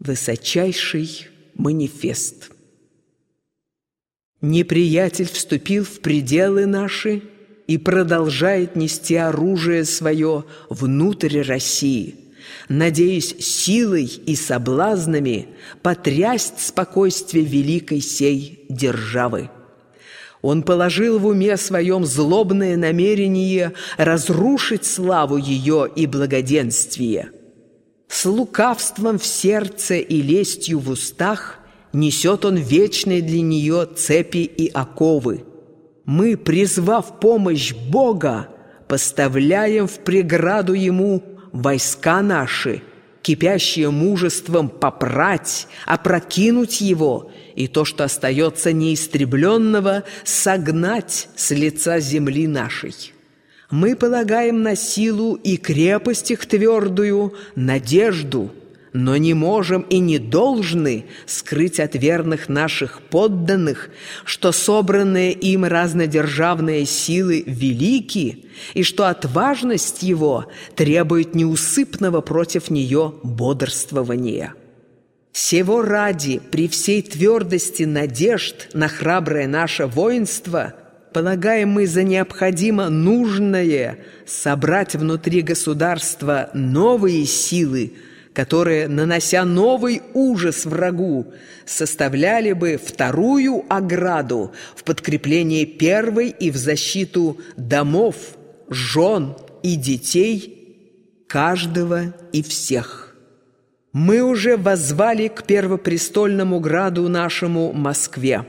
Высочайший манифест. Неприятель вступил в пределы наши и продолжает нести оружие свое внутрь России, надеясь силой и соблазнами потрясть спокойствие великой сей державы. Он положил в уме своем злобное намерение разрушить славу ее и благоденствие – с лукавством в сердце и лестью в устах несет он вечные для нее цепи и оковы. Мы, призвав помощь Бога, поставляем в преграду ему войска наши, кипящие мужеством попрать, опрокинуть его и то, что остается неистребленного, согнать с лица земли нашей мы полагаем на силу и крепость их твердую, надежду, но не можем и не должны скрыть от верных наших подданных, что собранные им разнодержавные силы велики, и что отважность его требует неусыпного против нее бодрствования. Сего ради при всей твердости надежд на храброе наше воинство – полагаем мы за необходимо нужное собрать внутри государства новые силы, которые, нанося новый ужас врагу, составляли бы вторую ограду в подкрепление первой и в защиту домов, жен и детей каждого и всех. Мы уже возвали к первопрестольному граду нашему Москве,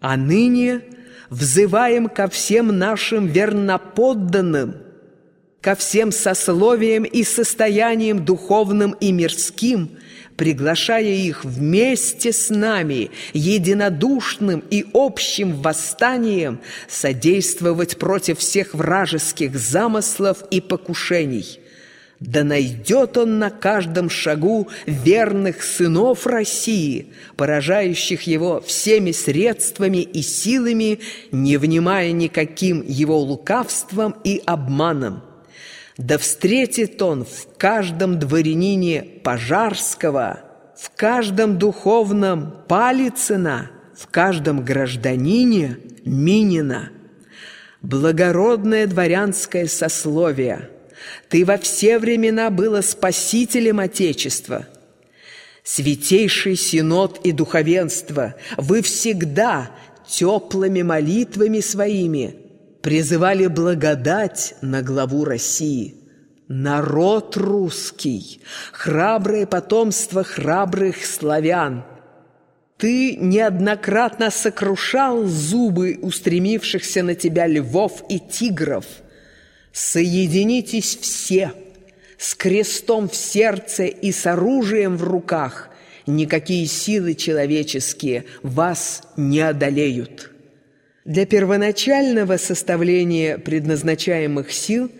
а ныне – взываем ко всем нашим верноподданным, ко всем сословиям и состояниям духовным и мирским, приглашая их вместе с нами, единодушным и общим восстанием, содействовать против всех вражеских замыслов и покушений – да найдет он на каждом шагу верных сынов России, поражающих его всеми средствами и силами, не внимая никаким его лукавством и обманом. Да встретит он в каждом дворянине Пожарского, в каждом духовном Палицына, в каждом гражданине Минина. Благородное дворянское сословие – ты во все времена было спасителем Отечества. Святейший Синод и Духовенство, вы всегда теплыми молитвами своими призывали благодать на главу России. Народ русский, храброе потомство храбрых славян. Ты неоднократно сокрушал зубы устремившихся на тебя львов и тигров – Соединитесь все с крестом в сердце и с оружием в руках. Никакие силы человеческие вас не одолеют. Для первоначального составления предназначаемых сил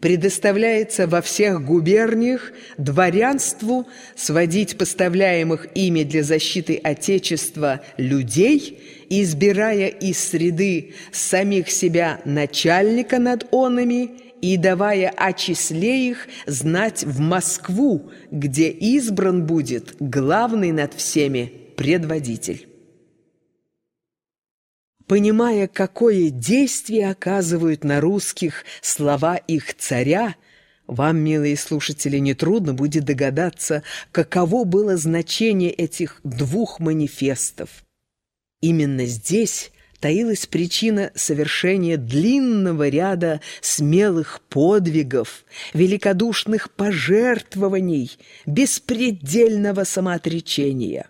предоставляется во всех губерниях дворянству сводить поставляемых ими для защиты Отечества людей, избирая из среды самих себя начальника над онами и давая о числе их знать в Москву, где избран будет главный над всеми предводитель. Понимая, какое действие оказывают на русских слова их царя, вам, милые слушатели, нетрудно будет догадаться, каково было значение этих двух манифестов. Именно здесь таилась причина совершения длинного ряда смелых подвигов, великодушных пожертвований, беспредельного самоотречения.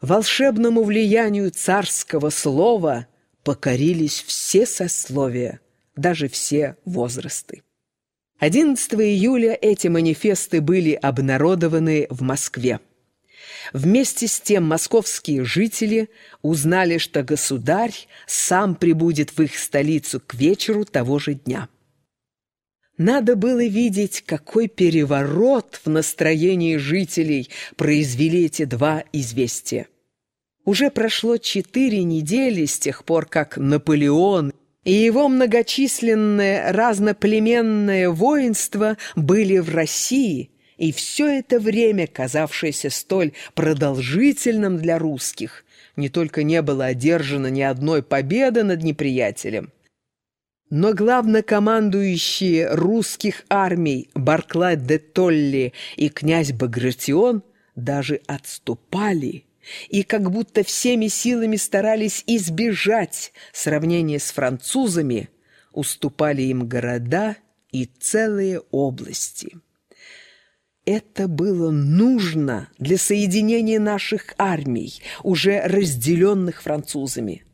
Волшебному влиянию царского слова покорились все сословия, даже все возрасты. 11 июля эти манифесты были обнародованы в Москве. Вместе с тем московские жители узнали, что государь сам прибудет в их столицу к вечеру того же дня. Надо было видеть, какой переворот в настроении жителей произвели эти два известия. Уже прошло четыре недели с тех пор, как Наполеон и его многочисленное разноплеменное воинство были в России – И все это время, казавшееся столь продолжительным для русских, не только не было одержано ни одной победы над неприятелем, но главнокомандующие русских армий Барклай де Толли и князь Багратион даже отступали и как будто всеми силами старались избежать сравнения с французами, уступали им города и целые области. Это было нужно для соединения наших армий, уже разделенных французами.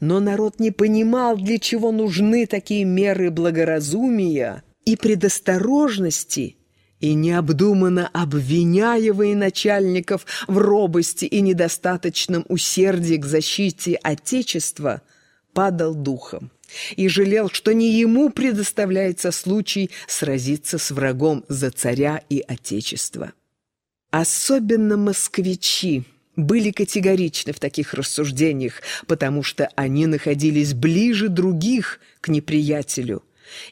Но народ не понимал, для чего нужны такие меры благоразумия и предосторожности, и необдуманно обвиняя военачальников в робости и недостаточном усердии к защите Отечества, падал духом и жалел, что не ему предоставляется случай сразиться с врагом за царя и Отечество. Особенно москвичи – были категоричны в таких рассуждениях, потому что они находились ближе других к неприятелю.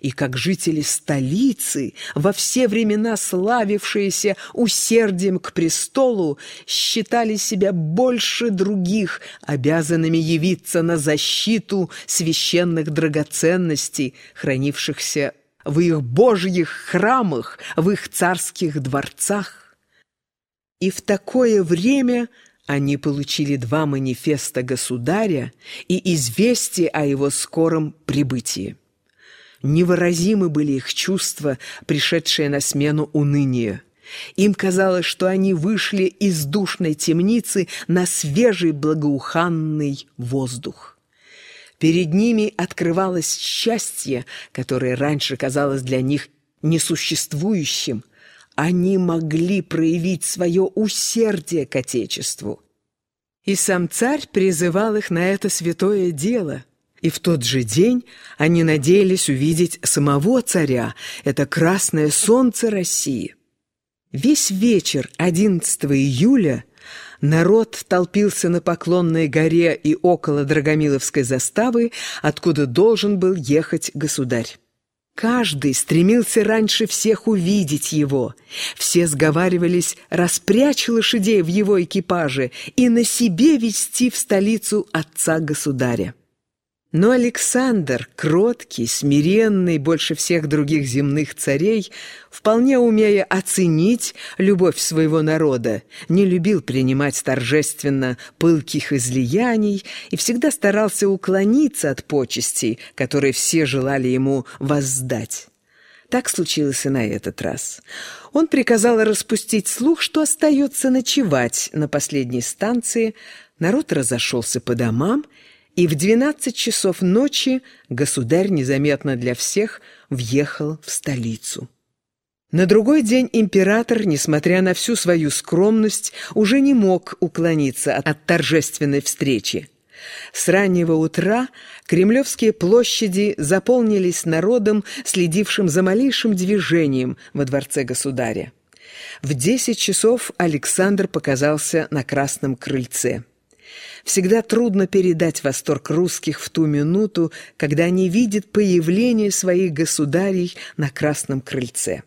И как жители столицы, во все времена славившиеся усердием к престолу, считали себя больше других, обязанными явиться на защиту священных драгоценностей, хранившихся в их божьих храмах, в их царских дворцах. И в такое время они получили два манифеста государя и известие о его скором прибытии. Невыразимы были их чувства, пришедшие на смену унынию. Им казалось, что они вышли из душной темницы на свежий благоуханный воздух. Перед ними открывалось счастье, которое раньше казалось для них несуществующим, они могли проявить свое усердие к Отечеству. И сам царь призывал их на это святое дело. И в тот же день они надеялись увидеть самого царя, это красное солнце России. Весь вечер 11 июля народ толпился на Поклонной горе и около Драгомиловской заставы, откуда должен был ехать государь. Каждый стремился раньше всех увидеть его. Все сговаривались распрячь лошадей в его экипаже и на себе вести в столицу отца-государя. Но Александр, кроткий, смиренный больше всех других земных царей, вполне умея оценить любовь своего народа, не любил принимать торжественно пылких излияний и всегда старался уклониться от почестей, которые все желали ему воздать. Так случилось и на этот раз. Он приказал распустить слух, что остается ночевать на последней станции. Народ разошелся по домам, и в двенадцать часов ночи государь незаметно для всех въехал в столицу. На другой день император, несмотря на всю свою скромность, уже не мог уклониться от торжественной встречи. С раннего утра кремлевские площади заполнились народом, следившим за малейшим движением во дворце государя. В десять часов Александр показался на Красном крыльце. Всегда трудно передать восторг русских в ту минуту, когда они видят появление своих государей на Красном крыльце.